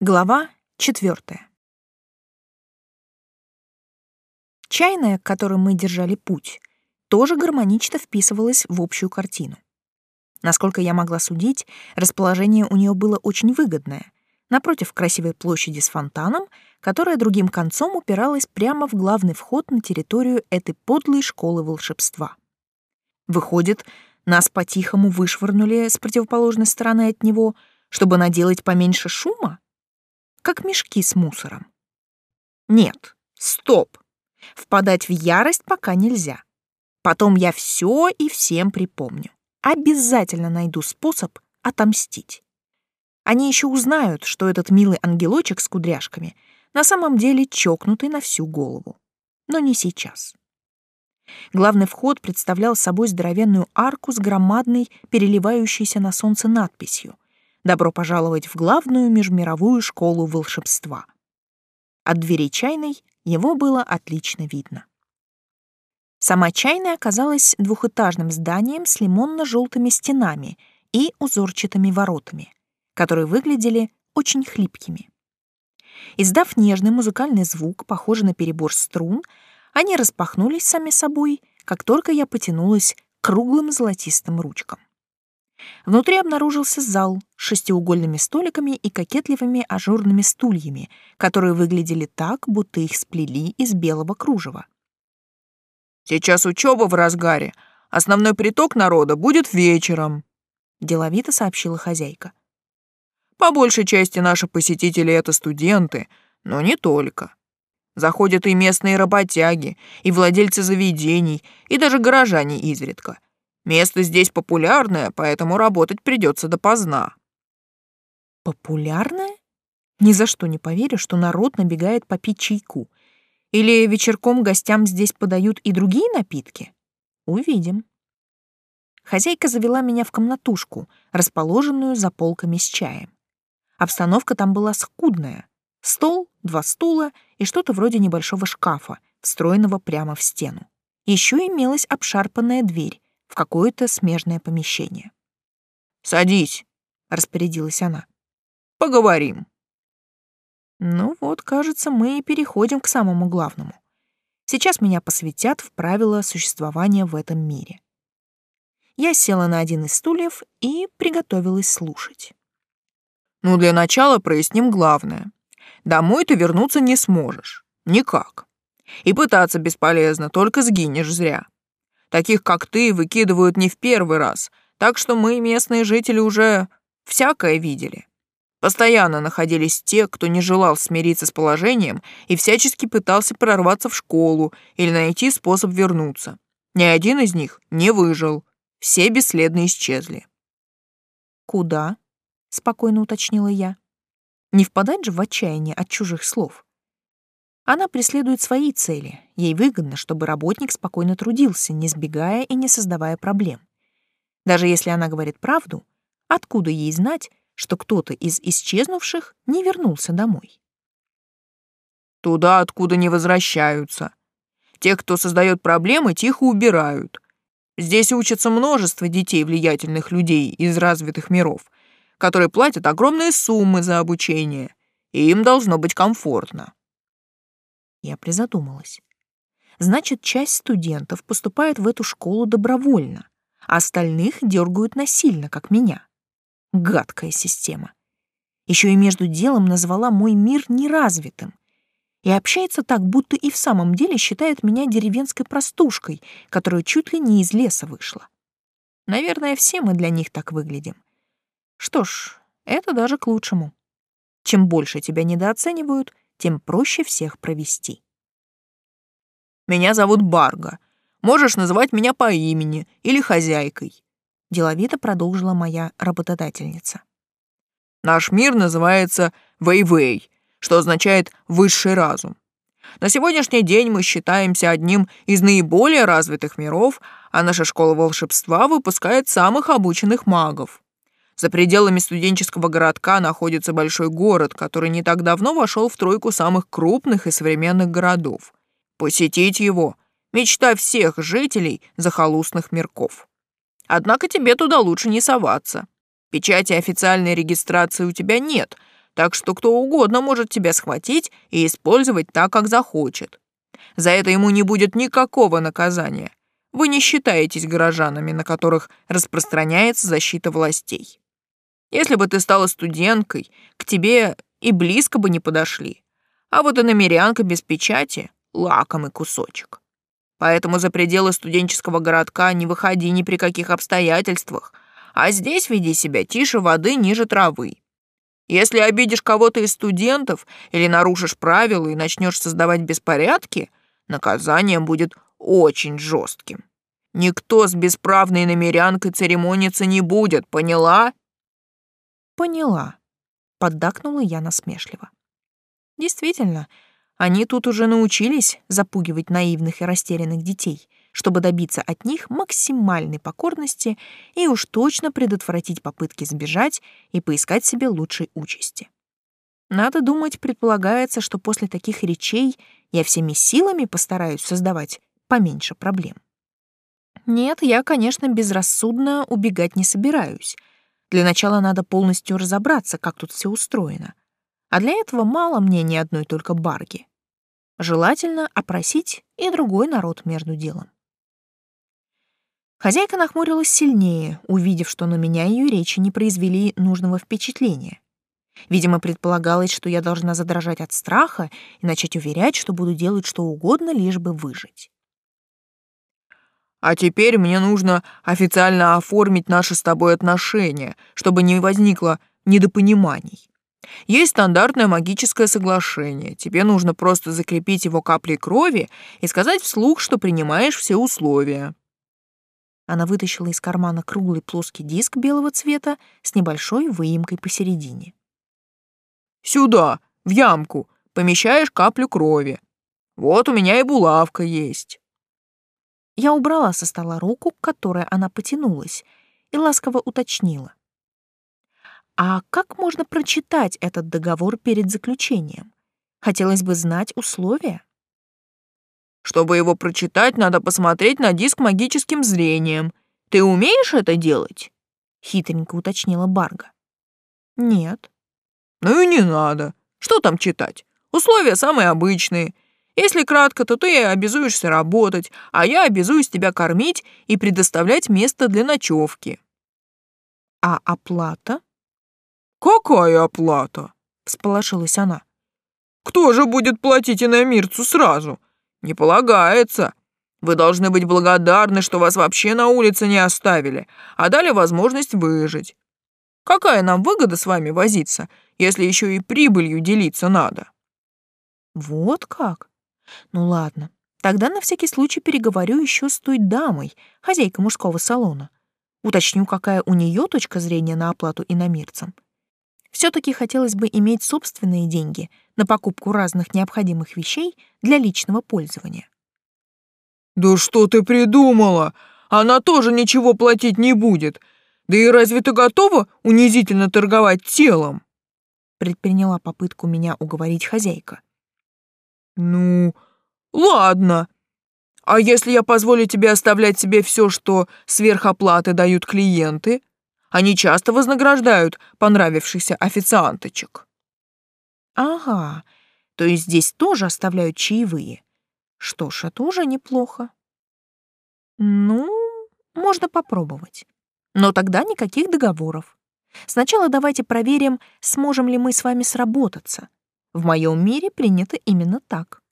Глава четвертая. Чайная, к которой мы держали путь, тоже гармонично вписывалась в общую картину. Насколько я могла судить, расположение у нее было очень выгодное. Напротив красивой площади с фонтаном, которая другим концом упиралась прямо в главный вход на территорию этой подлой школы волшебства. Выходит, нас по-тихому вышвырнули с противоположной стороны от него, чтобы наделать поменьше шума? Как мешки с мусором. Нет, стоп. Впадать в ярость пока нельзя. Потом я все и всем припомню. Обязательно найду способ отомстить. Они еще узнают, что этот милый ангелочек с кудряшками на самом деле чокнутый на всю голову. Но не сейчас. Главный вход представлял собой здоровенную арку с громадной, переливающейся на солнце надписью — Добро пожаловать в главную межмировую школу волшебства. От двери чайной его было отлично видно. Сама чайная оказалась двухэтажным зданием с лимонно-желтыми стенами и узорчатыми воротами, которые выглядели очень хлипкими. Издав нежный музыкальный звук, похожий на перебор струн, они распахнулись сами собой, как только я потянулась к круглым золотистым ручкам. Внутри обнаружился зал с шестиугольными столиками и кокетливыми ажурными стульями, которые выглядели так, будто их сплели из белого кружева. «Сейчас учеба в разгаре. Основной приток народа будет вечером», — деловито сообщила хозяйка. «По большей части наши посетители — это студенты, но не только. Заходят и местные работяги, и владельцы заведений, и даже горожане изредка — Место здесь популярное, поэтому работать придется допоздна». «Популярное? Ни за что не поверю, что народ набегает попить чайку. Или вечерком гостям здесь подают и другие напитки? Увидим». Хозяйка завела меня в комнатушку, расположенную за полками с чаем. Обстановка там была скудная. Стол, два стула и что-то вроде небольшого шкафа, встроенного прямо в стену. Еще имелась обшарпанная дверь, в какое-то смежное помещение. «Садись», — распорядилась она. «Поговорим». Ну вот, кажется, мы и переходим к самому главному. Сейчас меня посвятят в правила существования в этом мире. Я села на один из стульев и приготовилась слушать. Ну, для начала проясним главное. Домой ты вернуться не сможешь. Никак. И пытаться бесполезно, только сгинешь зря. Таких, как ты, выкидывают не в первый раз, так что мы, местные жители, уже всякое видели. Постоянно находились те, кто не желал смириться с положением и всячески пытался прорваться в школу или найти способ вернуться. Ни один из них не выжил. Все бесследно исчезли. «Куда?» — спокойно уточнила я. «Не впадать же в отчаяние от чужих слов?» Она преследует свои цели. Ей выгодно, чтобы работник спокойно трудился, не сбегая и не создавая проблем. Даже если она говорит правду, откуда ей знать, что кто-то из исчезнувших не вернулся домой? Туда, откуда не возвращаются. Те, кто создает проблемы, тихо убирают. Здесь учатся множество детей влиятельных людей из развитых миров, которые платят огромные суммы за обучение, и им должно быть комфортно. Я призадумалась. Значит, часть студентов поступает в эту школу добровольно, а остальных дергают насильно, как меня. Гадкая система. Еще и между делом назвала мой мир неразвитым. И общается так, будто и в самом деле считает меня деревенской простушкой, которая чуть ли не из леса вышла. Наверное, все мы для них так выглядим. Что ж, это даже к лучшему. Чем больше тебя недооценивают, тем проще всех провести. «Меня зовут Барга. Можешь называть меня по имени или хозяйкой», — деловито продолжила моя работодательница. «Наш мир называется Вэй-Вэй, что означает «высший разум». На сегодняшний день мы считаемся одним из наиболее развитых миров, а наша школа волшебства выпускает самых обученных магов. За пределами студенческого городка находится большой город, который не так давно вошел в тройку самых крупных и современных городов. Посетить его — мечта всех жителей захолустных мирков. Однако тебе туда лучше не соваться. Печати официальной регистрации у тебя нет, так что кто угодно может тебя схватить и использовать так, как захочет. За это ему не будет никакого наказания. Вы не считаетесь горожанами, на которых распространяется защита властей. Если бы ты стала студенткой, к тебе и близко бы не подошли. А вот и намерянка без печати — лакомый кусочек. Поэтому за пределы студенческого городка не выходи ни при каких обстоятельствах, а здесь веди себя тише воды ниже травы. Если обидишь кого-то из студентов или нарушишь правила и начнешь создавать беспорядки, наказание будет очень жестким. Никто с бесправной намерянкой церемониться не будет, поняла? Поняла, поддакнула я насмешливо. Действительно, они тут уже научились запугивать наивных и растерянных детей, чтобы добиться от них максимальной покорности и уж точно предотвратить попытки сбежать и поискать себе лучшей участи. Надо думать, предполагается, что после таких речей я всеми силами постараюсь создавать поменьше проблем. Нет, я, конечно, безрассудно убегать не собираюсь. Для начала надо полностью разобраться, как тут все устроено. А для этого мало мне ни одной только барги. Желательно опросить и другой народ между делом. Хозяйка нахмурилась сильнее, увидев, что на меня ее речи не произвели нужного впечатления. Видимо, предполагалось, что я должна задрожать от страха и начать уверять, что буду делать что угодно, лишь бы выжить. «А теперь мне нужно официально оформить наши с тобой отношения, чтобы не возникло недопониманий. Есть стандартное магическое соглашение. Тебе нужно просто закрепить его каплей крови и сказать вслух, что принимаешь все условия. Она вытащила из кармана круглый плоский диск белого цвета с небольшой выемкой посередине. «Сюда, в ямку, помещаешь каплю крови. Вот у меня и булавка есть». Я убрала со стола руку, к которой она потянулась, и ласково уточнила. А как можно прочитать этот договор перед заключением? Хотелось бы знать условия. Чтобы его прочитать, надо посмотреть на диск магическим зрением. Ты умеешь это делать? Хитренько уточнила Барга. Нет. Ну и не надо. Что там читать? Условия самые обычные. Если кратко, то ты обязуешься работать, а я обязуюсь тебя кормить и предоставлять место для ночевки. А оплата? «Какая оплата?» — всполошилась она. «Кто же будет платить иномирцу сразу? Не полагается. Вы должны быть благодарны, что вас вообще на улице не оставили, а дали возможность выжить. Какая нам выгода с вами возиться, если еще и прибылью делиться надо?» «Вот как? Ну ладно, тогда на всякий случай переговорю еще с той дамой, хозяйкой мужского салона. Уточню, какая у нее точка зрения на оплату иномирцам. Все-таки хотелось бы иметь собственные деньги на покупку разных необходимых вещей для личного пользования. «Да что ты придумала? Она тоже ничего платить не будет. Да и разве ты готова унизительно торговать телом?» Предприняла попытку меня уговорить хозяйка. «Ну, ладно. А если я позволю тебе оставлять себе все, что сверхоплаты дают клиенты, они часто вознаграждают понравившихся официанточек. Ага, то есть здесь тоже оставляют чаевые. Что ж, это уже неплохо. Ну, можно попробовать. Но тогда никаких договоров. Сначала давайте проверим, сможем ли мы с вами сработаться. В моем мире принято именно так.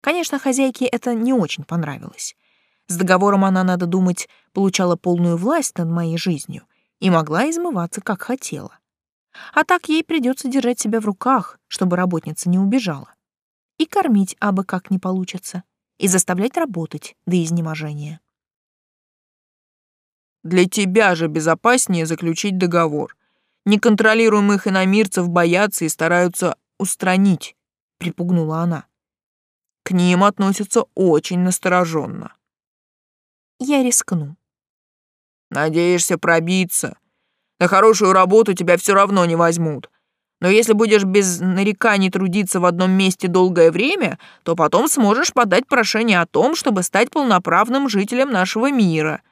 Конечно, хозяйке это не очень понравилось. С договором она, надо думать, получала полную власть над моей жизнью и могла измываться, как хотела. А так ей придется держать себя в руках, чтобы работница не убежала. И кормить абы как не получится, и заставлять работать до изнеможения. Для тебя же безопаснее заключить договор. Неконтролируемых иномирцев боятся и стараются устранить, припугнула она. К ним относятся очень настороженно я рискну. Надеешься пробиться. На хорошую работу тебя все равно не возьмут. Но если будешь без нареканий трудиться в одном месте долгое время, то потом сможешь подать прошение о том, чтобы стать полноправным жителем нашего мира.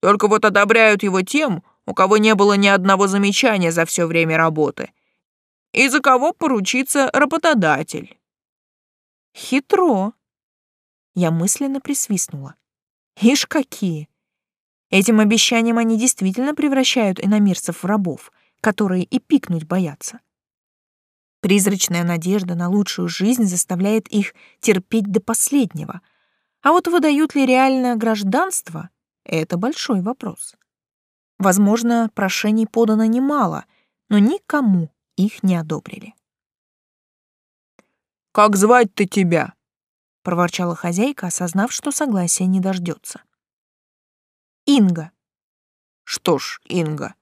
Только вот одобряют его тем, у кого не было ни одного замечания за все время работы. и за кого поручится работодатель. Хитро. Я мысленно присвистнула. Ишь какие! Этим обещанием они действительно превращают иномирцев в рабов, которые и пикнуть боятся. Призрачная надежда на лучшую жизнь заставляет их терпеть до последнего. А вот выдают ли реальное гражданство — это большой вопрос. Возможно, прошений подано немало, но никому их не одобрили. «Как звать-то тебя?» — проворчала хозяйка, осознав, что согласия не дождется. «Инга». «Что ж, Инга,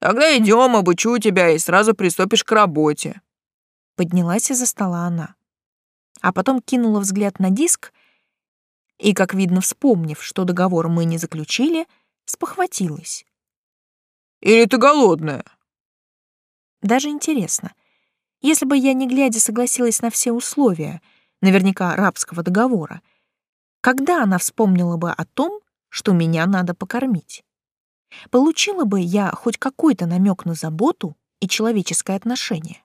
тогда идем, обучу тебя и сразу приступишь к работе». Поднялась из-за стола она. А потом кинула взгляд на диск и, как видно, вспомнив, что договор мы не заключили, спохватилась. Или ты голодная?» Даже интересно, если бы я, не глядя, согласилась на все условия, наверняка рабского договора, когда она вспомнила бы о том, что меня надо покормить? Получила бы я хоть какой-то намек на заботу и человеческое отношение?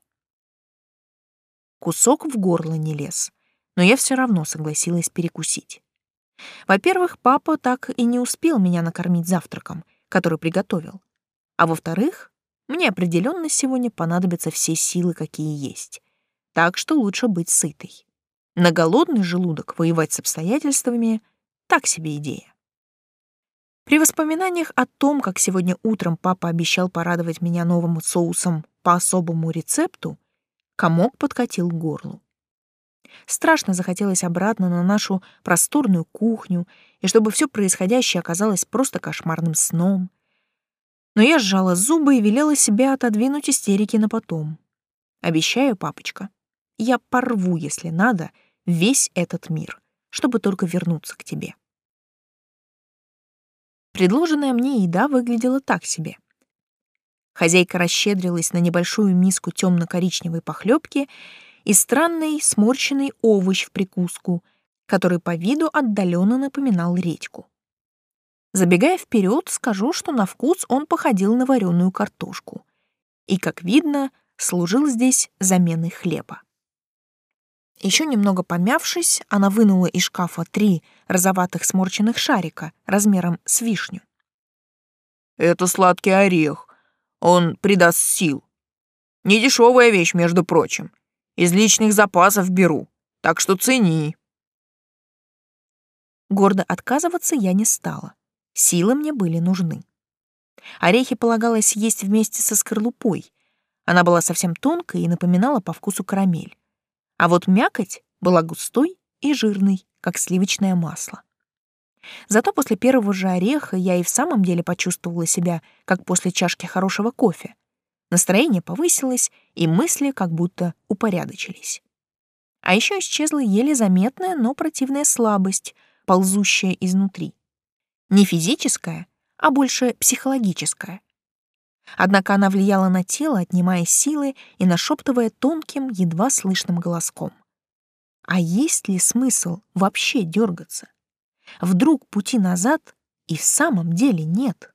Кусок в горло не лез, но я все равно согласилась перекусить. Во-первых, папа так и не успел меня накормить завтраком, который приготовил. А во-вторых, мне определенно сегодня понадобятся все силы, какие есть. Так что лучше быть сытой. На голодный желудок воевать с обстоятельствами — так себе идея. При воспоминаниях о том, как сегодня утром папа обещал порадовать меня новым соусом по особому рецепту, комок подкатил к горлу. Страшно захотелось обратно на нашу просторную кухню, и чтобы все происходящее оказалось просто кошмарным сном — но я сжала зубы и велела себя отодвинуть истерики на потом. Обещаю, папочка, я порву, если надо, весь этот мир, чтобы только вернуться к тебе. Предложенная мне еда выглядела так себе. Хозяйка расщедрилась на небольшую миску темно-коричневой похлебки и странный сморщенный овощ в прикуску, который по виду отдаленно напоминал редьку. Забегая вперед, скажу, что на вкус он походил на вареную картошку. И, как видно, служил здесь заменой хлеба. Еще немного помявшись, она вынула из шкафа три розоватых сморченных шарика размером с вишню. «Это сладкий орех. Он придаст сил. Недешевая вещь, между прочим. Из личных запасов беру, так что цени». Гордо отказываться я не стала. Силы мне были нужны. Орехи полагалось есть вместе со скорлупой. Она была совсем тонкой и напоминала по вкусу карамель. А вот мякоть была густой и жирной, как сливочное масло. Зато после первого же ореха я и в самом деле почувствовала себя, как после чашки хорошего кофе. Настроение повысилось, и мысли как будто упорядочились. А еще исчезла еле заметная, но противная слабость, ползущая изнутри. Не физическая, а больше психологическая. Однако она влияла на тело, отнимая силы и нашептывая тонким, едва слышным голоском. А есть ли смысл вообще дергаться? Вдруг пути назад и в самом деле нет?